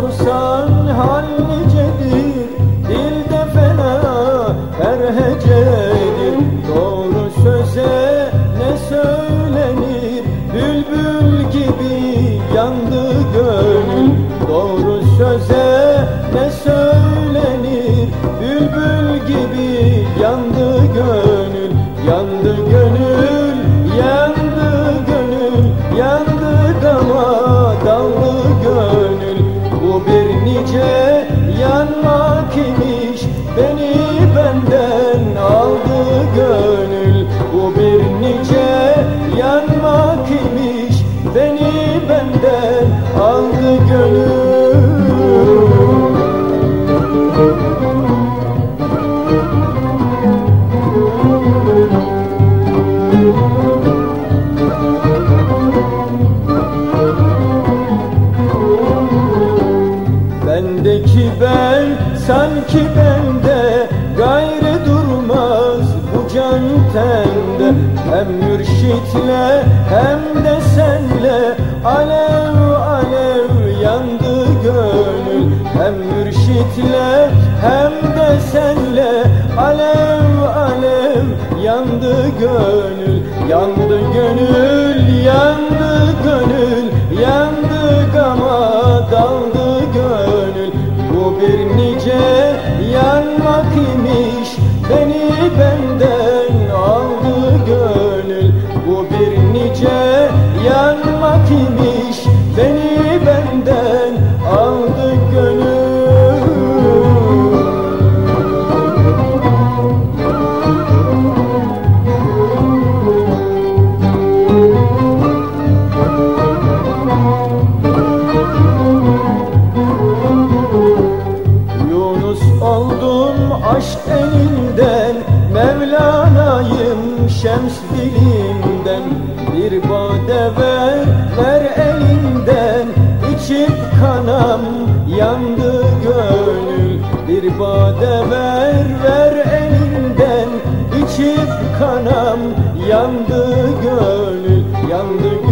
Sorsan hal nicedir Dilde fena her hecedir. Doğru söze ne söylenir? Bülbül gibi yandı gönül. Doğru söze ne söylenir? Bülbül gibi yandı gönül. Yandı Ben sanki bende Gayrı durmaz bu can tende. Hem mürşitle hem de senle Alev alev yandı gönül. Hem mürşitle hem de senle Alev alev yandı gönül. Yandı gönül yandı yanmak imiş Beni benden Oldum aşk elinden Mevlana'yım şems dilinden Bir bade ver, ver elinden İçip kanam yandı gönül. Bir bade ver, ver elinden İçip kanam yandı gönül. Yandı gönül,